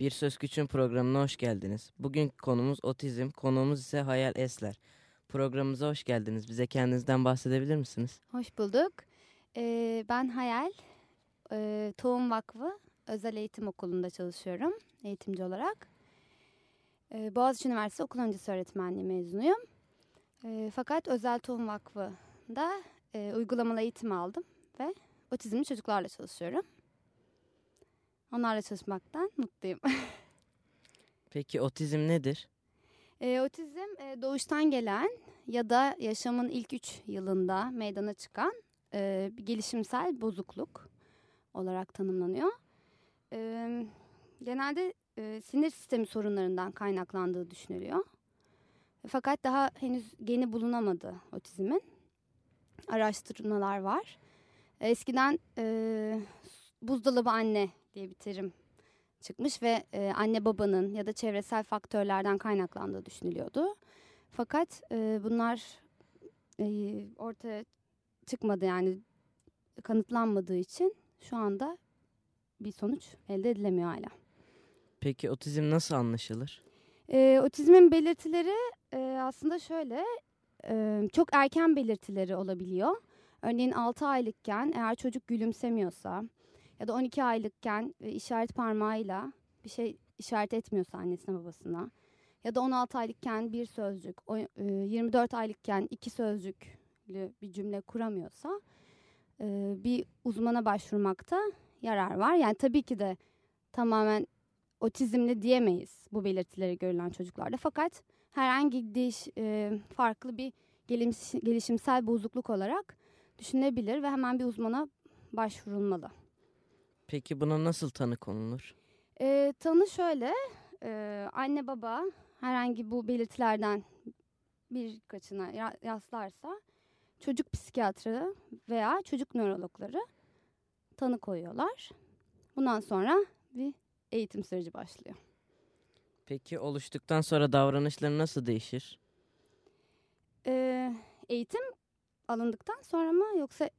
Bir Söz Küçüğün programına hoş geldiniz. Bugün konumuz otizm, konuğumuz ise Hayal Esler. Programımıza hoş geldiniz. Bize kendinizden bahsedebilir misiniz? Hoş bulduk. Ee, ben Hayal, ee, Tohum Vakfı Özel Eğitim Okulu'nda çalışıyorum eğitimci olarak. Ee, Boğaziçi Üniversitesi Okul Öncesi Öğretmenliği mezunuyum. Ee, fakat Özel Tohum Vakfı'nda e, uygulamalı eğitim aldım ve otizmli çocuklarla çalışıyorum. Onlarla çalışmaktan mutluyum. Peki otizm nedir? E, otizm e, doğuştan gelen ya da yaşamın ilk üç yılında meydana çıkan e, bir gelişimsel bozukluk olarak tanımlanıyor. E, genelde e, sinir sistemi sorunlarından kaynaklandığı düşünülüyor. Fakat daha henüz geni bulunamadı otizmin. Araştırmalar var. Eskiden e, buzdolabı anne diye bir terim çıkmış ve e, anne babanın ya da çevresel faktörlerden kaynaklandığı düşünülüyordu. Fakat e, bunlar e, ortaya çıkmadı yani kanıtlanmadığı için şu anda bir sonuç elde edilemiyor hala. Peki otizm nasıl anlaşılır? E, otizmin belirtileri e, aslında şöyle e, çok erken belirtileri olabiliyor. Örneğin 6 aylıkken eğer çocuk gülümsemiyorsa ya da 12 aylıkken e, işaret parmağıyla bir şey işaret etmiyorsa annesine babasına ya da 16 aylıkken bir sözcük, o, e, 24 aylıkken iki sözcüklü bir cümle kuramıyorsa e, bir uzmana başvurmakta yarar var. Yani tabii ki de tamamen otizmli diyemeyiz bu belirtileri görülen çocuklarda. Fakat herhangi değiş, e, farklı bir geliş, gelişimsel bozukluk olarak düşünülebilir ve hemen bir uzmana başvurulmalı. Peki buna nasıl tanı konulur? E, tanı şöyle, e, anne baba herhangi bu belirtilerden birkaçına rastlarsa çocuk psikiyatrı veya çocuk nörologları tanı koyuyorlar. Bundan sonra bir eğitim süreci başlıyor. Peki oluştuktan sonra davranışları nasıl değişir? Ee, eğitim alındıktan sonra mı yoksa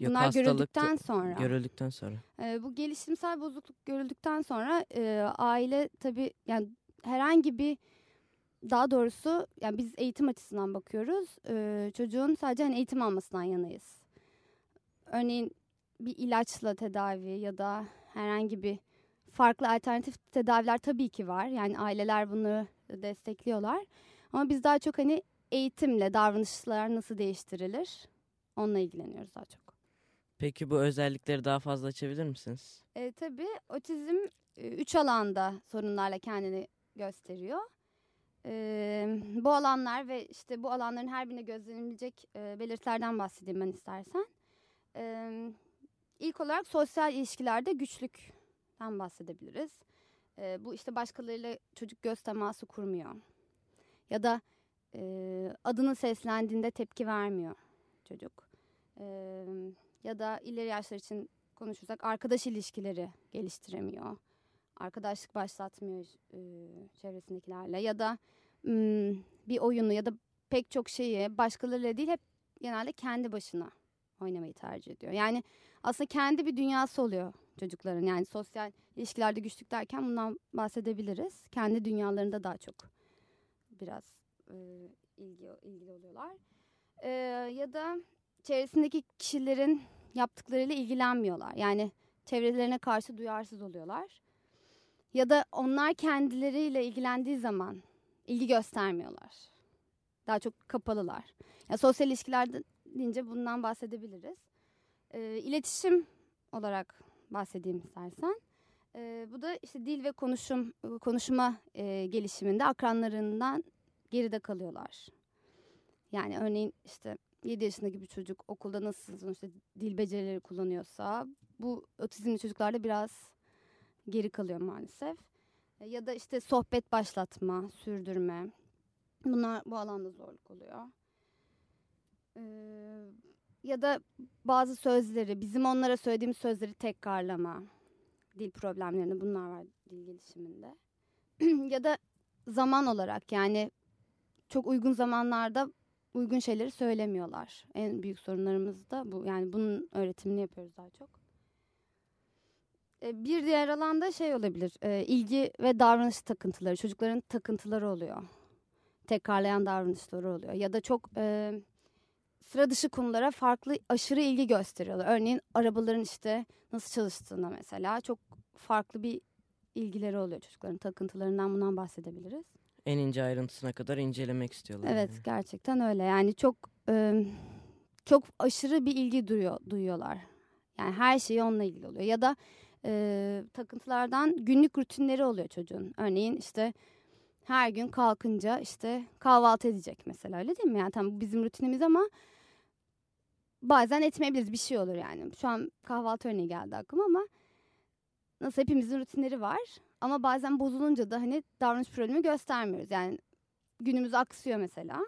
Yok, bunlar görüldükten sonra? Görüldükten sonra. Ee, bu gelişimsel bozukluk görüldükten sonra e, aile tabii yani herhangi bir daha doğrusu yani biz eğitim açısından bakıyoruz. Ee, çocuğun sadece hani eğitim almasından yanayız. Örneğin bir ilaçla tedavi ya da herhangi bir farklı alternatif tedaviler tabii ki var. Yani aileler bunu destekliyorlar. Ama biz daha çok hani eğitimle davranışlar nasıl değiştirilir onunla ilgileniyoruz daha çok. Peki bu özellikleri daha fazla açabilir misiniz? E, tabii otizm e, üç alanda sorunlarla kendini gösteriyor. E, bu alanlar ve işte bu alanların her birine gözlenilecek e, belirtilerden bahsedeyim ben istersen. E, ilk olarak sosyal ilişkilerde güçlükten bahsedebiliriz. E, bu işte başkalarıyla çocuk göz teması kurmuyor. Ya da e, adını seslendiğinde tepki vermiyor çocuk. E, ya da ileri yaşlar için konuşursak arkadaş ilişkileri geliştiremiyor. Arkadaşlık başlatmıyor e, çevresindekilerle ya da bir oyunu ya da pek çok şeyi başkalarıyla değil hep genelde kendi başına oynamayı tercih ediyor. Yani aslında kendi bir dünyası oluyor çocukların. Yani sosyal ilişkilerde güçlük derken bundan bahsedebiliriz. Kendi dünyalarında daha çok biraz e, ilgi ilgili oluyorlar. E, ya da çevresindeki kişilerin yaptıklarıyla ilgilenmiyorlar. Yani çevrelerine karşı duyarsız oluyorlar. Ya da onlar kendileriyle ilgilendiği zaman ilgi göstermiyorlar. Daha çok kapalılar. Yani sosyal ilişkilerde deyince bundan bahsedebiliriz. E, iletişim olarak bahsedeyim istersen. E, bu da işte dil ve konuşum konuşma e, gelişiminde akranlarından geride kalıyorlar. Yani örneğin işte 7 yaşındaki bir çocuk okulda nasıl sonuçta dil becerileri kullanıyorsa bu otizmli çocuklarda biraz geri kalıyor maalesef. E, Ya da işte sohbet başlatma, sürdürme. Bunlar bu alanda zorluk oluyor. Ee, ya da bazı sözleri, bizim onlara söylediğimiz sözleri tekrarlama. Dil problemlerinde bunlar var dil gelişiminde. ya da zaman olarak yani çok uygun zamanlarda uygun şeyleri söylemiyorlar. En büyük sorunlarımız da bu. Yani bunun öğretimini yapıyoruz daha çok. E, Bir diğer alanda şey olabilir. e, ilgi ve davranış takıntıları. Çocukların takıntıları oluyor. Tekrarlayan davranışları oluyor. Ya da çok e, sıra dışı konulara farklı aşırı ilgi gösteriyorlar. Örneğin arabaların işte nasıl çalıştığına mesela çok farklı bir ilgileri oluyor çocukların takıntılarından bundan bahsedebiliriz. En ince ayrıntısına kadar incelemek istiyorlar. Evet yani. gerçekten öyle. Yani çok e, çok aşırı bir ilgi duyuyor, duyuyorlar. Yani her şey onunla ilgili oluyor. Ya da e, takıntılardan günlük rutinleri oluyor çocuğun. Örneğin işte her gün kalkınca işte kahvaltı edecek mesela öyle değil mi? Yani tam bu bizim rutinimiz ama bazen etmeyebiliriz bir şey olur yani. Şu an kahvaltı örneği geldi aklıma ama nasıl hepimizin rutinleri var. Ama bazen bozulunca da hani davranış problemi göstermiyoruz. Yani günümüz aksıyor mesela.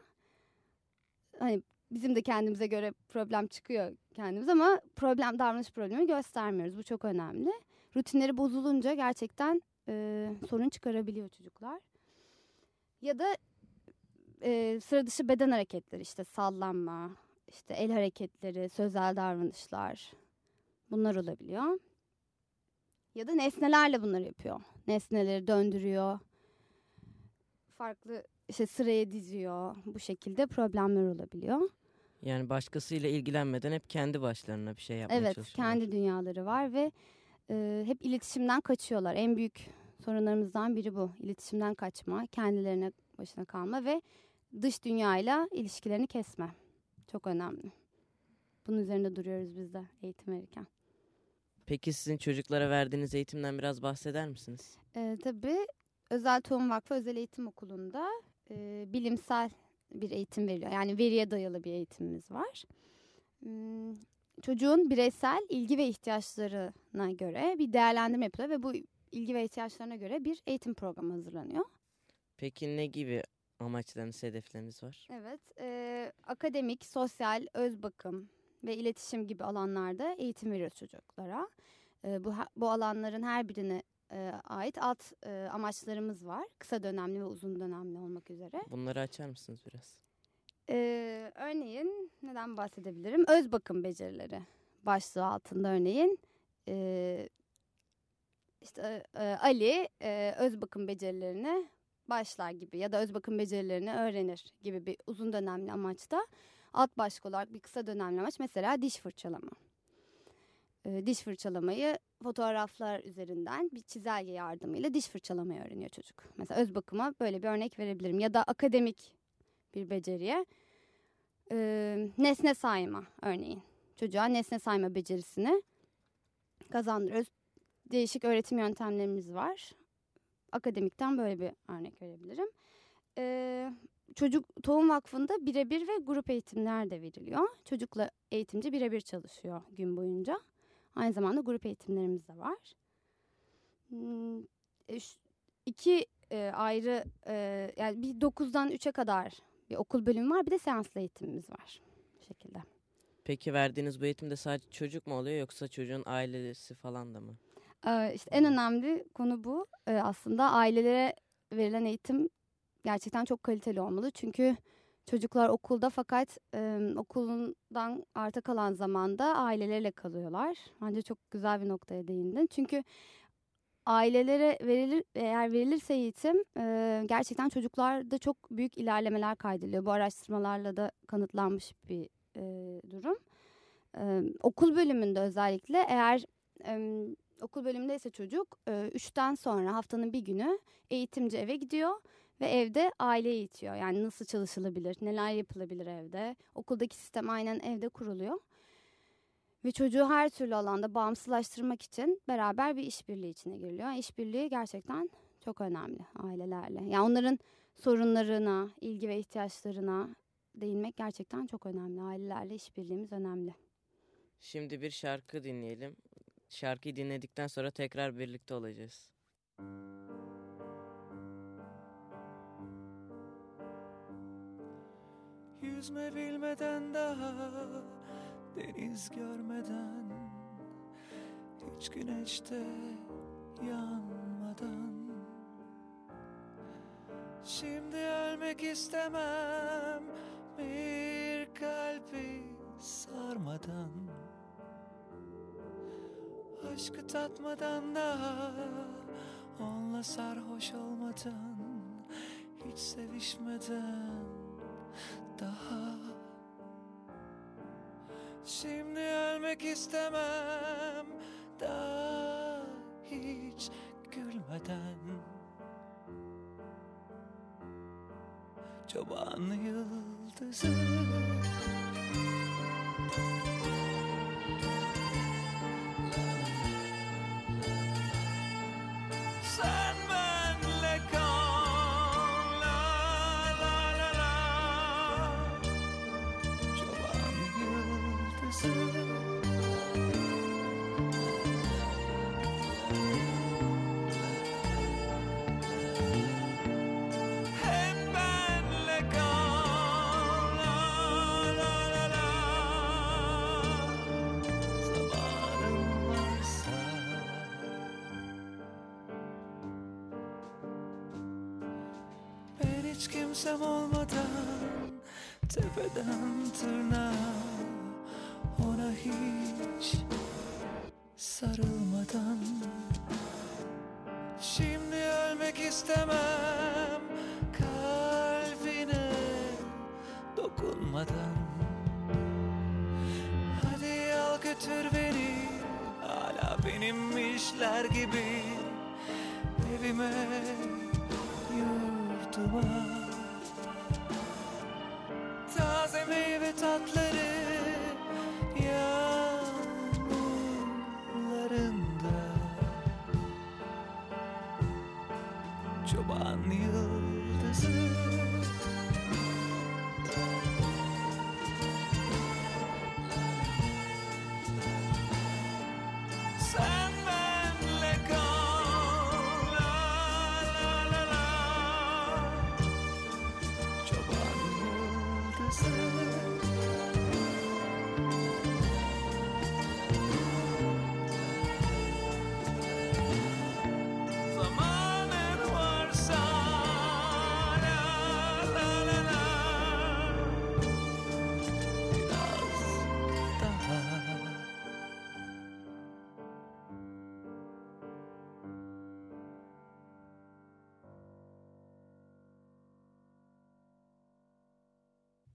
Hani bizim de kendimize göre problem çıkıyor kendimiz ama problem davranış problemi göstermiyoruz. Bu çok önemli. Rutinleri bozulunca gerçekten e, sorun çıkarabiliyor çocuklar. Ya da e, sıra dışı beden hareketleri işte sallanma, işte el hareketleri, sözel davranışlar bunlar olabiliyor. Ya da nesnelerle bunları yapıyor. Nesneleri döndürüyor. Farklı işte sıraya diziyor. Bu şekilde problemler olabiliyor. Yani başkasıyla ilgilenmeden hep kendi başlarına bir şey yapmaya Evet, çalışıyorlar. kendi dünyaları var ve e, hep iletişimden kaçıyorlar. En büyük sorunlarımızdan biri bu. İletişimden kaçma, kendilerine başına kalma ve dış dünyayla ilişkilerini kesme. Çok önemli. Bunun üzerinde duruyoruz biz de eğitim verirken. Peki sizin çocuklara verdiğiniz eğitimden biraz bahseder misiniz? E, tabii Özel Tohum Vakfı Özel Eğitim Okulu'nda e, bilimsel bir eğitim veriliyor. Yani veriye dayalı bir eğitimimiz var. Hmm, çocuğun bireysel ilgi ve ihtiyaçlarına göre bir değerlendirme yapılıyor ve bu ilgi ve ihtiyaçlarına göre bir eğitim programı hazırlanıyor. Peki ne gibi amaçlarınız, hedefleriniz var? Evet, e, akademik, sosyal, öz bakım ve iletişim gibi alanlarda eğitim veriyoruz çocuklara. E, bu bu alanların her birine e, ait alt e, amaçlarımız var. Kısa dönemli ve uzun dönemli olmak üzere. Bunları açar mısınız biraz? Ee, örneğin neden bahsedebilirim? Öz bakım becerileri başlığı altında örneğin ee, işte e, Ali e, öz bakım becerilerini başlar gibi ya da öz bakım becerilerini öğrenir gibi bir uzun dönemli amaçta alt başlık olarak bir kısa dönemli amaç mesela diş fırçalama. Ee, diş fırçalamayı fotoğraflar üzerinden bir çizelge yardımıyla diş fırçalamayı öğreniyor çocuk. Mesela öz bakıma böyle bir örnek verebilirim ya da akademik bir beceriye e, nesne sayma örneğin. Çocuğa nesne sayma becerisini kazandırıyoruz. Değişik öğretim yöntemlerimiz var. Akademikten böyle bir örnek verebilirim. E, Çocuk Tohum Vakfı'nda birebir ve grup eğitimler de veriliyor. Çocukla eğitimci birebir çalışıyor gün boyunca. Aynı zamanda grup eğitimlerimiz de var. Hmm, e, iki e, ayrı e, yani bir 9'dan 3'e kadar bir okul bölümü var bir de seanslı eğitimimiz var. Bu şekilde. Peki verdiğiniz bu eğitimde sadece çocuk mu oluyor yoksa çocuğun ailesi falan da mı? Ee, işte en önemli konu bu. Ee, aslında ailelere verilen eğitim gerçekten çok kaliteli olmalı. Çünkü çocuklar okulda fakat e, okulundan arta kalan zamanda aileleriyle kalıyorlar. Bence çok güzel bir noktaya değindin. Çünkü ailelere verilir eğer verilirse eğitim e, gerçekten çocuklarda çok büyük ilerlemeler kaydediliyor. Bu araştırmalarla da kanıtlanmış bir e, durum. E, okul bölümünde özellikle eğer e, okul bölümünde ise çocuk e, üçten sonra haftanın bir günü eğitimci eve gidiyor ve evde aile eğitiyor. Yani nasıl çalışılabilir, neler yapılabilir evde. Okuldaki sistem aynen evde kuruluyor. Ve çocuğu her türlü alanda bağımsızlaştırmak için beraber bir işbirliği içine giriliyor. İşbirliği gerçekten çok önemli ailelerle. Yani onların sorunlarına, ilgi ve ihtiyaçlarına değinmek gerçekten çok önemli. Ailelerle işbirliğimiz önemli. Şimdi bir şarkı dinleyelim. Şarkıyı dinledikten sonra tekrar birlikte olacağız. Yüzme bilmeden daha deniz görmeden Hiç güneşte yanmadan. Şimdi ölmek istemem bir kalbi sarmadan. Aşkı tatmadan daha Onunla sarhoş olmadan Hiç sevişmeden daha. Şimdi ölmek istemem Daha hiç gülmeden. Çoban yıldızı hiç kimsem olmadan Tepeden tırnağa Ona hiç sarılmadan. Şimdi ölmek istemem Kalbine dokunmadan. Hadi al götür beni Hala benimmişler gibi. Evime yurduma Çoban yıldızı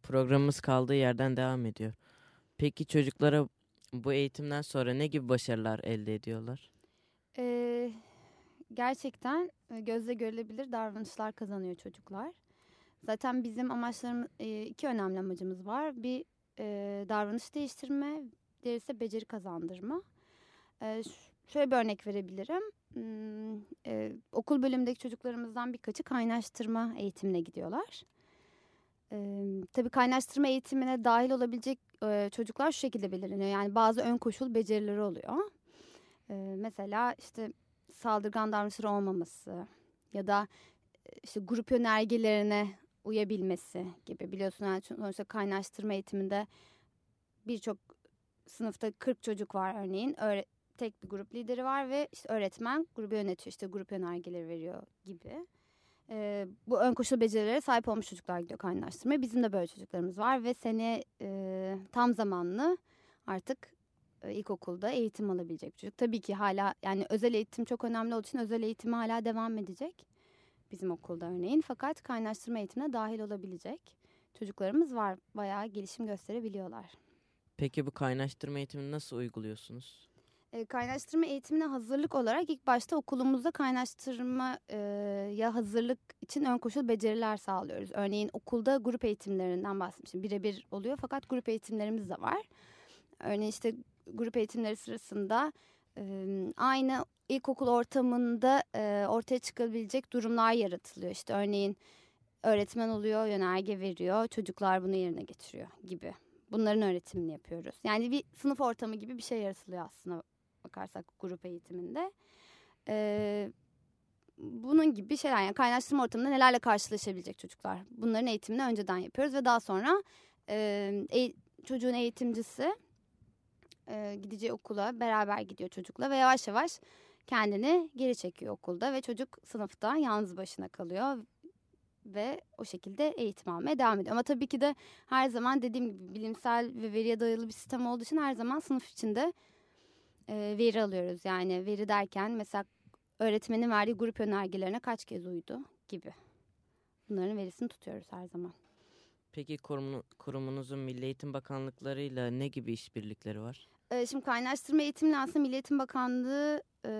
Programımız kaldığı yerden devam ediyor. Peki çocuklara bu eğitimden sonra ne gibi başarılar elde ediyorlar? Ee, gerçekten e, gözle görülebilir davranışlar kazanıyor çocuklar. Zaten bizim amaçlarımız e, iki önemli amacımız var. Bir e, davranış değiştirme, diğeri beceri kazandırma. E, şöyle bir örnek verebilirim. Hmm, e, okul bölümündeki çocuklarımızdan birkaçı kaynaştırma eğitimine gidiyorlar. E, tabii kaynaştırma eğitimine dahil olabilecek çocuklar şu şekilde belirleniyor. Yani bazı ön koşul becerileri oluyor. Mesela işte saldırgan davranışları olmaması ya da işte grup yönergelerine uyabilmesi gibi biliyorsun yani sonuçta kaynaştırma eğitiminde birçok sınıfta 40 çocuk var örneğin Öğre- tek bir grup lideri var ve işte öğretmen grubu yönetiyor işte grup yönergeleri veriyor gibi. Ee, bu ön koşul becerilere sahip olmuş çocuklar gidiyor kaynaştırmaya. Bizim de böyle çocuklarımız var ve sene e, tam zamanlı artık e, ilkokulda eğitim alabilecek çocuk. Tabii ki hala yani özel eğitim çok önemli olduğu için özel eğitimi hala devam edecek. Bizim okulda örneğin. Fakat kaynaştırma eğitimine dahil olabilecek çocuklarımız var. Bayağı gelişim gösterebiliyorlar. Peki bu kaynaştırma eğitimini nasıl uyguluyorsunuz? E, kaynaştırma eğitimine hazırlık olarak ilk başta okulumuzda kaynaştırmaya hazırlık için ön koşul beceriler sağlıyoruz. Örneğin okulda grup eğitimlerinden bahsetmiştim. Birebir oluyor fakat grup eğitimlerimiz de var. Örneğin işte grup eğitimleri sırasında e, aynı ilkokul ortamında e, ortaya çıkabilecek durumlar yaratılıyor. İşte örneğin öğretmen oluyor, yönerge veriyor, çocuklar bunu yerine getiriyor gibi. Bunların öğretimini yapıyoruz. Yani bir sınıf ortamı gibi bir şey yaratılıyor aslında bakarsak grup eğitiminde. Ee, bunun gibi şeyler yani kaynaştırma ortamında nelerle karşılaşabilecek çocuklar. Bunların eğitimini önceden yapıyoruz ve daha sonra e, e- çocuğun eğitimcisi e, gideceği okula beraber gidiyor çocukla ve yavaş yavaş kendini geri çekiyor okulda ve çocuk sınıfta yalnız başına kalıyor ve o şekilde eğitim almaya devam ediyor. Ama tabii ki de her zaman dediğim gibi bilimsel ve veriye dayalı bir sistem olduğu için her zaman sınıf içinde e, veri alıyoruz. Yani veri derken mesela öğretmenin verdiği grup önergelerine kaç kez uydu gibi. Bunların verisini tutuyoruz her zaman. Peki kurumu- kurumunuzun Milli Eğitim Bakanlıklarıyla ne gibi işbirlikleri var? Ee, şimdi kaynaştırma eğitimle aslında Milli Eğitim Bakanlığı e,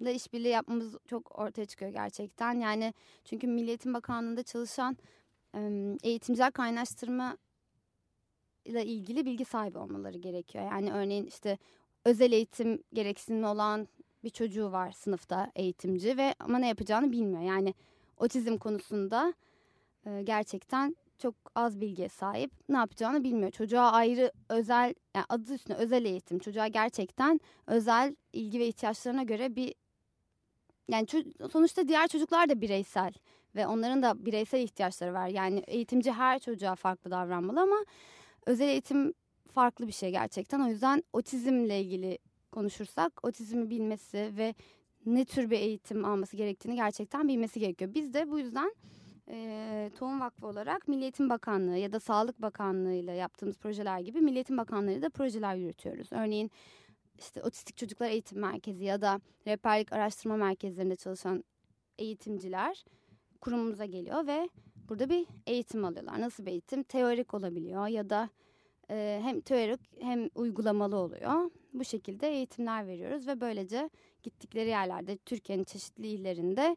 ile işbirliği yapmamız çok ortaya çıkıyor gerçekten. Yani çünkü Milli Eğitim Bakanlığı'nda çalışan e, eğitimciler kaynaştırma ile ilgili bilgi sahibi olmaları gerekiyor. Yani örneğin işte özel eğitim gereksinimi olan bir çocuğu var sınıfta eğitimci ve ama ne yapacağını bilmiyor. Yani otizm konusunda e, gerçekten çok az bilgiye sahip. Ne yapacağını bilmiyor. Çocuğa ayrı özel yani adı üstünde özel eğitim. Çocuğa gerçekten özel ilgi ve ihtiyaçlarına göre bir yani sonuçta diğer çocuklar da bireysel ve onların da bireysel ihtiyaçları var. Yani eğitimci her çocuğa farklı davranmalı ama özel eğitim farklı bir şey gerçekten. O yüzden otizmle ilgili konuşursak otizmi bilmesi ve ne tür bir eğitim alması gerektiğini gerçekten bilmesi gerekiyor. Biz de bu yüzden e, Tohum Vakfı olarak Milli Eğitim Bakanlığı ya da Sağlık Bakanlığı ile yaptığımız projeler gibi Milli Eğitim Bakanlığı da projeler yürütüyoruz. Örneğin işte Otistik Çocuklar Eğitim Merkezi ya da rehberlik araştırma merkezlerinde çalışan eğitimciler kurumumuza geliyor ve burada bir eğitim alıyorlar. Nasıl bir eğitim? Teorik olabiliyor ya da e, hem teorik hem uygulamalı oluyor. Bu şekilde eğitimler veriyoruz ve böylece gittikleri yerlerde Türkiye'nin çeşitli illerinde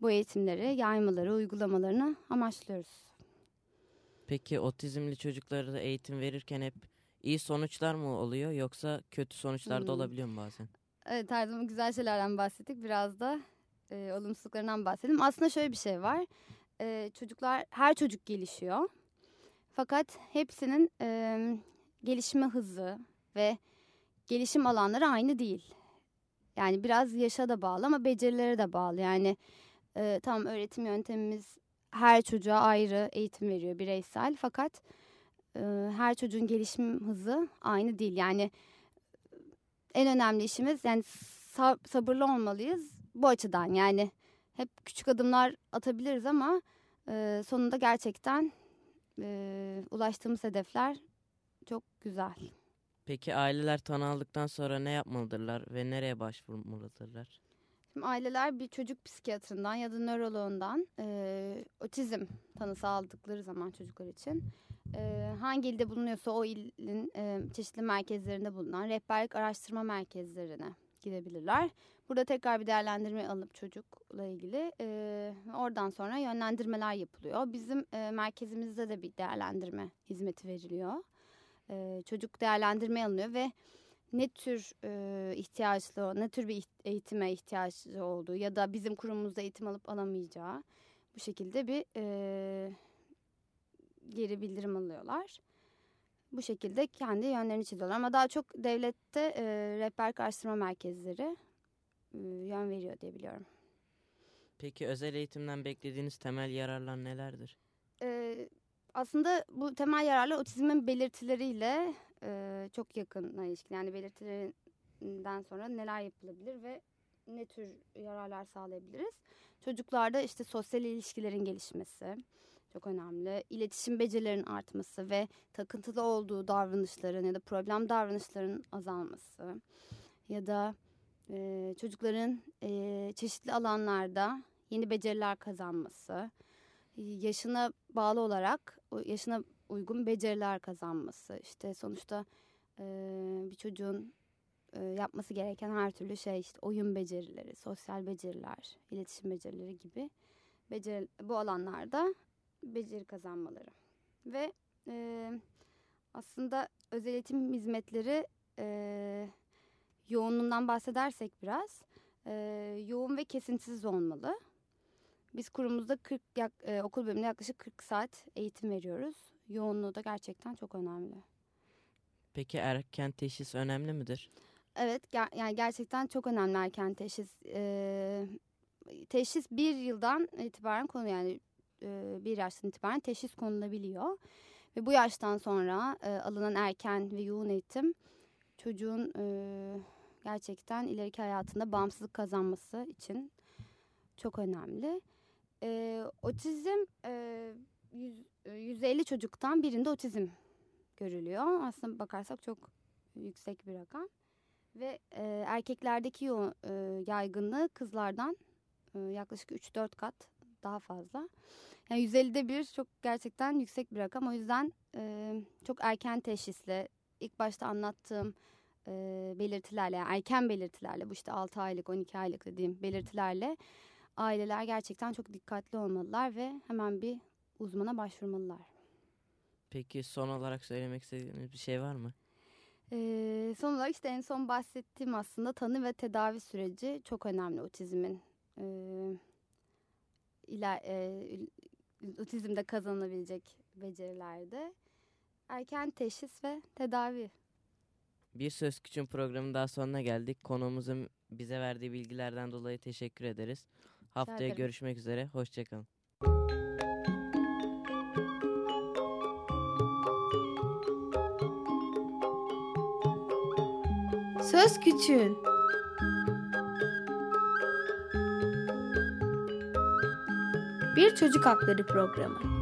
bu eğitimleri, yaymaları, uygulamalarını amaçlıyoruz. Peki otizmli çocuklara da eğitim verirken hep iyi sonuçlar mı oluyor yoksa kötü sonuçlar da Hmm. olabiliyor mu bazen? Evet her zaman güzel şeylerden bahsettik. Biraz da e, olumsuzluklarından bahsedelim. Aslında şöyle bir şey var. E, çocuklar, her çocuk gelişiyor. Fakat hepsinin e, gelişme hızı ve gelişim alanları aynı değil. Yani biraz yaşa da bağlı ama becerilere de bağlı. Yani e, tamam öğretim yöntemimiz her çocuğa ayrı eğitim veriyor bireysel. Fakat e, her çocuğun gelişim hızı aynı değil. Yani en önemli işimiz yani sab- sabırlı olmalıyız bu açıdan. Yani hep küçük adımlar atabiliriz ama e, sonunda gerçekten e, ulaştığımız hedefler çok güzel. Peki aileler tanı aldıktan sonra ne yapmalıdırlar ve nereye başvurmalıdırlar? Şimdi aileler bir çocuk psikiyatrından ya da nöroloğundan e, otizm tanısı aldıkları zaman çocuklar için e, hangi ilde bulunuyorsa o ilin e, çeşitli merkezlerinde bulunan rehberlik araştırma merkezlerine gidebilirler. Burada tekrar bir değerlendirme alıp çocukla ilgili e, oradan sonra yönlendirmeler yapılıyor. Bizim e, merkezimizde de bir değerlendirme hizmeti veriliyor. E, çocuk değerlendirme alınıyor ve ne tür e, ihtiyaçlı, ne tür bir eğitime ihtiyacı olduğu ya da bizim kurumumuzda eğitim alıp alamayacağı bu şekilde bir e, geri bildirim alıyorlar. Bu şekilde kendi yönlerini çiziyorlar ama daha çok devlette e, rehberlik araştırma merkezleri yön veriyor diye biliyorum. Peki özel eğitimden beklediğiniz temel yararlar nelerdir? E, aslında bu temel yararlar otizmin belirtileriyle e, çok yakın ilişkili. Yani belirtilerinden sonra neler yapılabilir ve ne tür yararlar sağlayabiliriz? Çocuklarda işte sosyal ilişkilerin gelişmesi çok önemli. İletişim becerilerinin artması ve takıntılı olduğu davranışların ya da problem davranışların azalması ya da çocukların çeşitli alanlarda yeni beceriler kazanması, yaşına bağlı olarak yaşına uygun beceriler kazanması. İşte sonuçta bir çocuğun yapması gereken her türlü şey işte oyun becerileri, sosyal beceriler, iletişim becerileri gibi beceri, bu alanlarda beceri kazanmaları. Ve e, aslında özel eğitim hizmetleri e, yoğunluğundan bahsedersek biraz e, yoğun ve kesintisiz olmalı. Biz kurumumuzda 40 yak, e, okul bölümünde yaklaşık 40 saat eğitim veriyoruz. Yoğunluğu da gerçekten çok önemli. Peki erken teşhis önemli midir? Evet ger- yani gerçekten çok önemli erken teşhis. Ee, teşhis bir yıldan itibaren konu yani e, bir yaştan itibaren teşhis konulabiliyor. Ve bu yaştan sonra e, alınan erken ve yoğun eğitim çocuğun e, gerçekten ileriki hayatında bağımsızlık kazanması için çok önemli. E, otizm e, yüz- e, 150 çocuktan birinde otizm görülüyor. Aslında bakarsak çok yüksek bir rakam. Ve e, erkeklerdeki yo- e, yaygınlığı kızlardan e, yaklaşık 3-4 kat daha fazla. Yani 150'de bir çok gerçekten yüksek bir rakam. O yüzden e, çok erken teşhisle ilk başta anlattığım e, belirtilerle yani erken belirtilerle bu işte 6 aylık 12 aylık dediğim belirtilerle aileler gerçekten çok dikkatli olmalılar ve hemen bir uzmana başvurmalılar. Peki son olarak söylemek istediğiniz bir şey var mı? Ee, son olarak işte en son bahsettiğim aslında tanı ve tedavi süreci çok önemli otizmin. Ee, iler, e, otizmde kazanılabilecek becerilerde. Erken teşhis ve tedavi. Bir Söz Küçüğün programının daha sonuna geldik. Konuğumuzun bize verdiği bilgilerden dolayı teşekkür ederiz. Haftaya ederim. görüşmek üzere. Hoşçakalın. Söz Küçüğün Bir Çocuk Hakları Programı